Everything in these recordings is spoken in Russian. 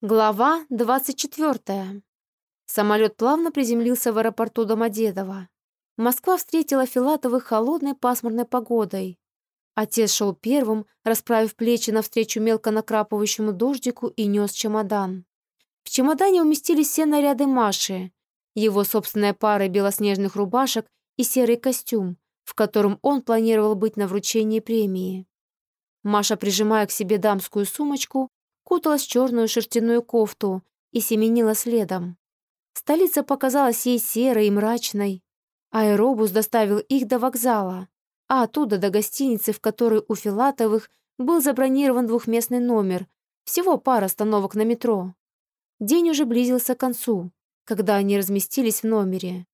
Глава 24. Самолет плавно приземлился в аэропорту Домодедово. Москва встретила Филатовых холодной пасмурной погодой. Отец шел первым, расправив плечи навстречу мелко накрапывающему дождику и нес чемодан. В чемодане уместились все наряды Маши, его собственная пара белоснежных рубашек и серый костюм, в котором он планировал быть на вручении премии. Маша, прижимая к себе дамскую сумочку, куталась в черную шерстяную кофту и семенила следом. Столица показалась ей серой и мрачной. Аэробус доставил их до вокзала, а оттуда до гостиницы, в которой у Филатовых был забронирован двухместный номер, всего пара остановок на метро. День уже близился к концу, когда они разместились в номере.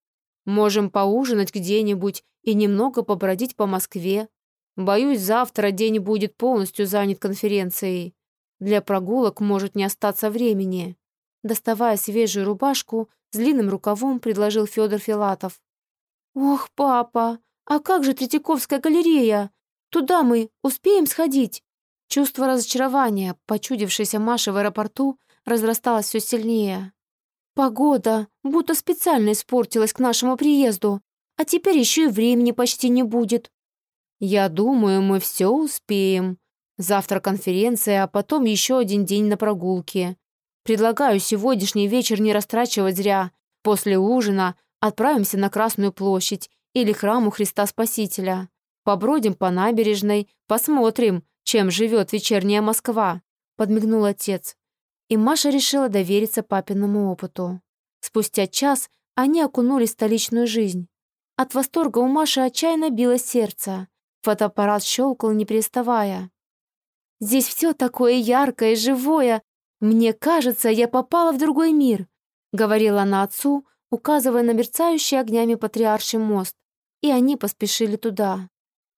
«Можем поужинать где-нибудь и немного побродить по Москве. Боюсь, завтра день будет полностью занят конференцией. Для прогулок может не остаться времени. Доставая свежую рубашку, с длинным рукавом предложил Федор Филатов. «Ох, папа, а как же Третьяковская галерея? Туда мы успеем сходить?» Чувство разочарования, почудившееся Маше в аэропорту, разрасталось все сильнее. «Погода будто специально испортилась к нашему приезду, а теперь еще и времени почти не будет». «Я думаю, мы все успеем», Завтра конференция, а потом еще один день на прогулке. Предлагаю сегодняшний вечер не растрачивать зря. После ужина отправимся на Красную площадь или храму Христа Спасителя. Побродим по набережной, посмотрим, чем живет вечерняя Москва», — подмигнул отец. И Маша решила довериться папиному опыту. Спустя час они окунулись в столичную жизнь. От восторга у Маши отчаянно билось сердце. Фотоаппарат щелкал, не переставая. Здесь все такое яркое живое. Мне кажется, я попала в другой мир», — говорила она отцу, указывая на мерцающий огнями патриарший мост, и они поспешили туда.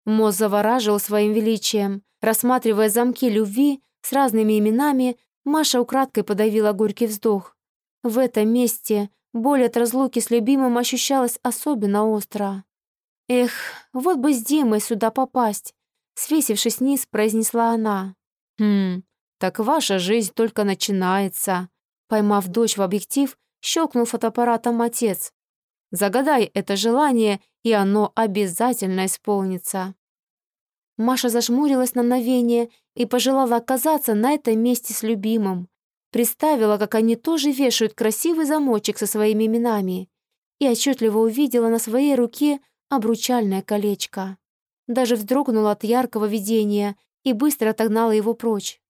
Мост завораживал своим величием. Рассматривая замки любви с разными именами, Маша украдкой подавила горький вздох. В этом месте боль от разлуки с любимым ощущалась особенно остро. «Эх, вот бы с Димой сюда попасть!» Свесившись вниз, произнесла она. «Хм, так ваша жизнь только начинается». Поймав дочь в объектив, щелкнул фотоаппаратом отец. «Загадай это желание, и оно обязательно исполнится». Маша зажмурилась на мгновение и пожелала оказаться на этом месте с любимым. Представила, как они тоже вешают красивый замочек со своими именами и отчетливо увидела на своей руке обручальное колечко даже вздрогнула от яркого видения и быстро отогнала его прочь.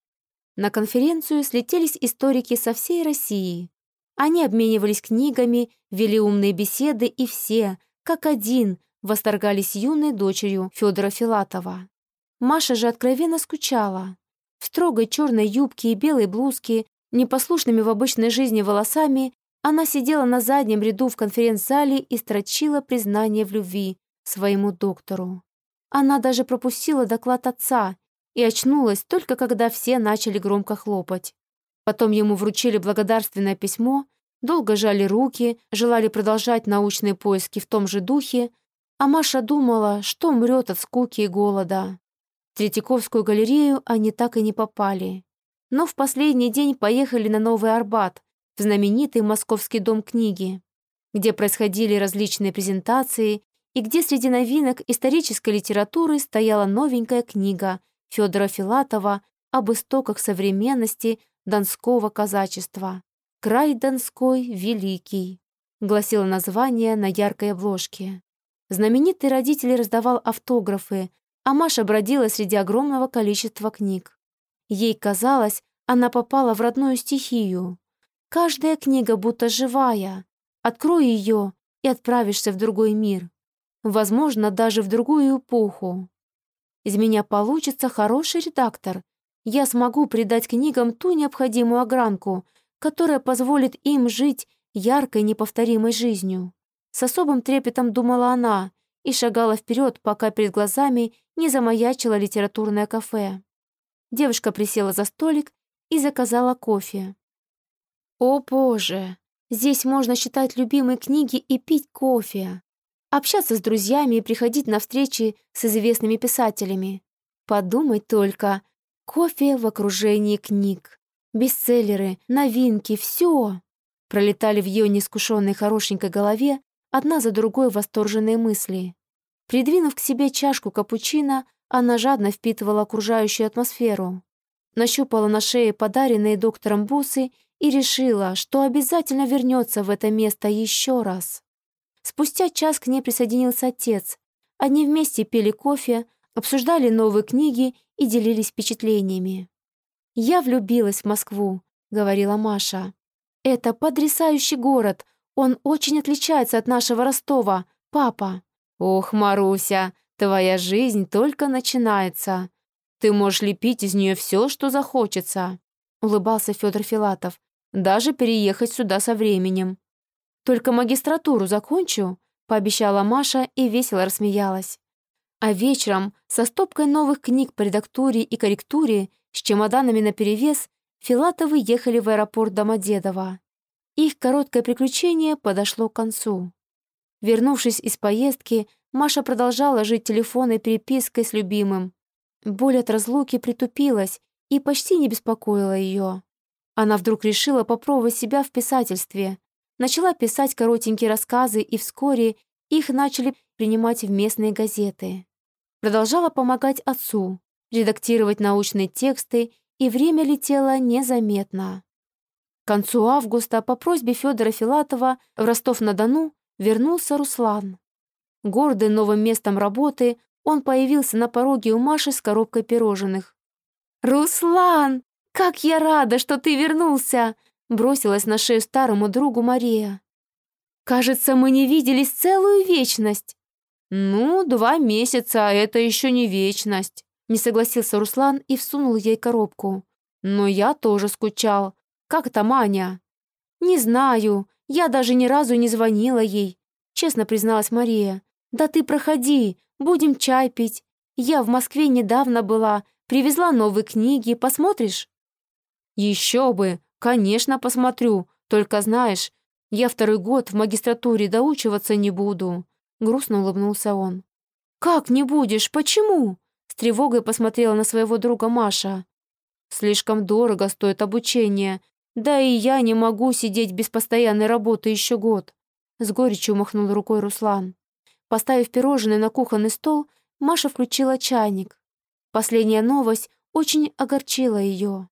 На конференцию слетелись историки со всей России. Они обменивались книгами, вели умные беседы, и все, как один, восторгались юной дочерью Федора Филатова. Маша же откровенно скучала. В строгой черной юбке и белой блузке, непослушными в обычной жизни волосами, она сидела на заднем ряду в конференц-зале и строчила признание в любви своему доктору. Она даже пропустила доклад отца и очнулась только когда все начали громко хлопать. Потом ему вручили благодарственное письмо, долго жали руки, желали продолжать научные поиски в том же духе, а Маша думала, что мрет от скуки и голода. В Третьяковскую галерею они так и не попали. Но в последний день поехали на Новый Арбат, в знаменитый Московский дом книги, где происходили различные презентации и где среди новинок исторической литературы стояла новенькая книга Федора Филатова об истоках современности донского казачества. «Край Донской великий», — гласило название на яркой обложке. Знаменитый родитель раздавал автографы, а Маша бродила среди огромного количества книг. Ей казалось, она попала в родную стихию. Каждая книга будто живая. Открой ее и отправишься в другой мир возможно, даже в другую эпоху. Из меня получится хороший редактор. Я смогу придать книгам ту необходимую огранку, которая позволит им жить яркой, неповторимой жизнью. С особым трепетом думала она и шагала вперед, пока перед глазами не замаячило литературное кафе. Девушка присела за столик и заказала кофе. О боже, здесь можно читать любимые книги и пить кофе общаться с друзьями и приходить на встречи с известными писателями. Подумать только, кофе в окружении книг. Бестселлеры, новинки, все. Пролетали в ее неискушенной хорошенькой голове одна за другой восторженные мысли. Придвинув к себе чашку капучино, она жадно впитывала окружающую атмосферу. Нащупала на шее подаренные доктором бусы и решила, что обязательно вернется в это место еще раз. Спустя час к ней присоединился отец. Они вместе пили кофе, обсуждали новые книги и делились впечатлениями. «Я влюбилась в Москву», — говорила Маша. «Это потрясающий город. Он очень отличается от нашего Ростова, папа». «Ох, Маруся, твоя жизнь только начинается. Ты можешь лепить из нее все, что захочется», — улыбался Федор Филатов. «Даже переехать сюда со временем». «Только магистратуру закончу», — пообещала Маша и весело рассмеялась. А вечером, со стопкой новых книг по редактуре и корректуре, с чемоданами наперевес, Филатовы ехали в аэропорт Домодедово. Их короткое приключение подошло к концу. Вернувшись из поездки, Маша продолжала жить телефонной перепиской с любимым. Боль от разлуки притупилась и почти не беспокоила ее. Она вдруг решила попробовать себя в писательстве. Начала писать коротенькие рассказы, и вскоре их начали принимать в местные газеты. Продолжала помогать отцу, редактировать научные тексты, и время летело незаметно. К концу августа по просьбе Федора Филатова в Ростов-на-Дону вернулся Руслан. Гордый новым местом работы, он появился на пороге у Маши с коробкой пирожных. «Руслан, как я рада, что ты вернулся!» Бросилась на шею старому другу Мария. «Кажется, мы не виделись целую вечность». «Ну, два месяца, а это еще не вечность», не согласился Руслан и всунул ей коробку. «Но я тоже скучал. Как там Аня?» «Не знаю. Я даже ни разу не звонила ей», честно призналась Мария. «Да ты проходи, будем чай пить. Я в Москве недавно была, привезла новые книги, посмотришь?» «Еще бы! Конечно, посмотрю. Только знаешь, я второй год в магистратуре доучиваться не буду», грустно улыбнулся он. «Как не будешь? Почему?» С тревогой посмотрела на своего друга Маша. «Слишком дорого стоит обучение. Да и я не могу сидеть без постоянной работы еще год». С горечью махнул рукой Руслан. Поставив пирожные на кухонный стол, Маша включила чайник. Последняя новость очень огорчила ее.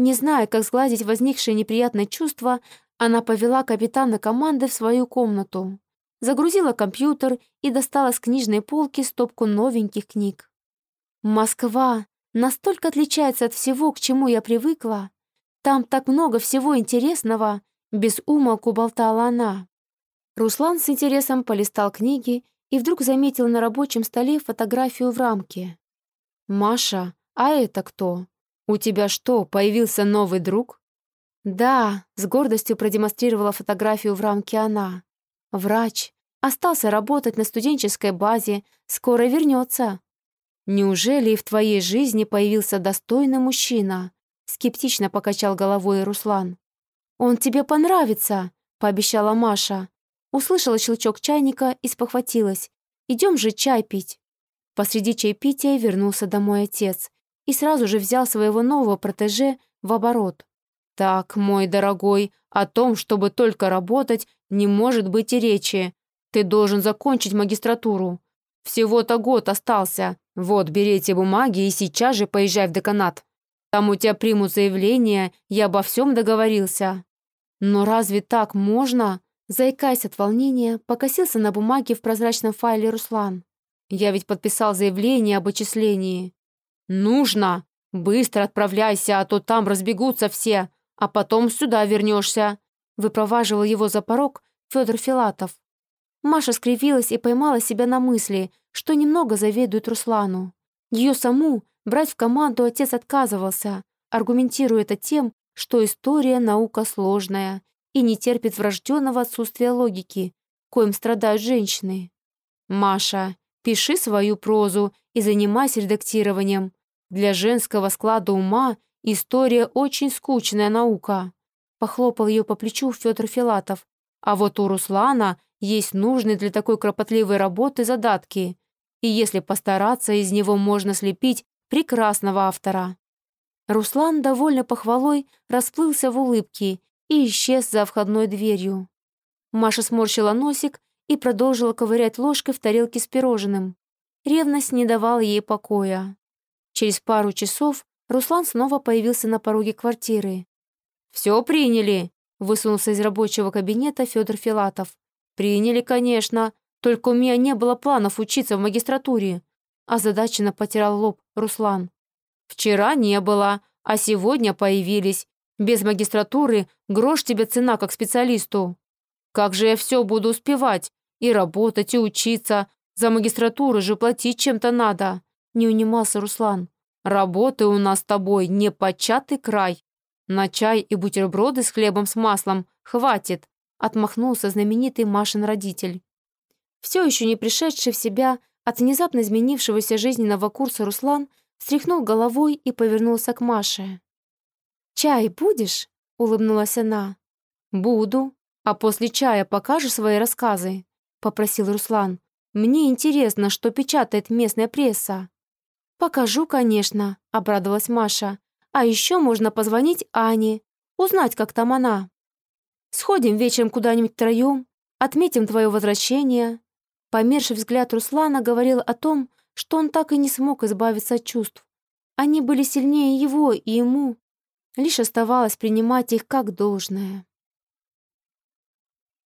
Не зная, как сгладить возникшее неприятное чувство, она повела капитана команды в свою комнату, загрузила компьютер и достала с книжной полки стопку новеньких книг. «Москва настолько отличается от всего, к чему я привыкла. Там так много всего интересного», — без умолку болтала она. Руслан с интересом полистал книги и вдруг заметил на рабочем столе фотографию в рамке. «Маша, а это кто? У тебя что, появился новый друг?» «Да», — с гордостью продемонстрировала фотографию в рамке она. «Врач. Остался работать на студенческой базе. Скоро вернется». «Неужели и в твоей жизни появился достойный мужчина?» Скептично покачал головой Руслан. «Он тебе понравится», — пообещала Маша. Услышала щелчок чайника и спохватилась. «Идем же чай пить». Посреди чайпития вернулся домой отец и сразу же взял своего нового протеже в оборот. «Так, мой дорогой, о том, чтобы только работать, не может быть и речи. Ты должен закончить магистратуру. Всего-то год остался. Вот, бери эти бумаги и сейчас же поезжай в деканат. Там у тебя примут заявление, я обо всем договорился». «Но разве так можно?» Заикаясь от волнения, покосился на бумаге в прозрачном файле Руслан. «Я ведь подписал заявление об отчислении». «Нужно! Быстро отправляйся, а то там разбегутся все а потом сюда вернешься», выпроваживал его за порог Федор Филатов. Маша скривилась и поймала себя на мысли, что немного заведует Руслану. Ее саму брать в команду отец отказывался, аргументируя это тем, что история — наука сложная и не терпит врожденного отсутствия логики, коим страдают женщины. «Маша, пиши свою прозу и занимайся редактированием. Для женского склада ума История очень скучная наука. Похлопал ее по плечу Федор Филатов. А вот у Руслана есть нужные для такой кропотливой работы задатки. И если постараться, из него можно слепить прекрасного автора. Руслан, довольно похвалой, расплылся в улыбке и исчез за входной дверью. Маша сморщила носик и продолжила ковырять ложкой в тарелке с пирожным. Ревность не давала ей покоя. Через пару часов Руслан снова появился на пороге квартиры. «Все приняли», — высунулся из рабочего кабинета Федор Филатов. «Приняли, конечно, только у меня не было планов учиться в магистратуре», озадаченно потирал лоб Руслан. «Вчера не было, а сегодня появились. Без магистратуры грош тебе цена как специалисту. Как же я все буду успевать? И работать, и учиться. За магистратуру же платить чем-то надо», не унимался Руслан. «Работы у нас с тобой не початый край. На чай и бутерброды с хлебом с маслом хватит», отмахнулся знаменитый Машин родитель. Все еще не пришедший в себя от внезапно изменившегося жизненного курса Руслан встряхнул головой и повернулся к Маше. «Чай будешь?» — улыбнулась она. «Буду. А после чая покажешь свои рассказы?» — попросил Руслан. «Мне интересно, что печатает местная пресса». «Покажу, конечно», — обрадовалась Маша. «А еще можно позвонить Ане, узнать, как там она. Сходим вечером куда-нибудь втроем, отметим твое возвращение. Померший взгляд Руслана говорил о том, что он так и не смог избавиться от чувств. Они были сильнее его, и ему лишь оставалось принимать их как должное.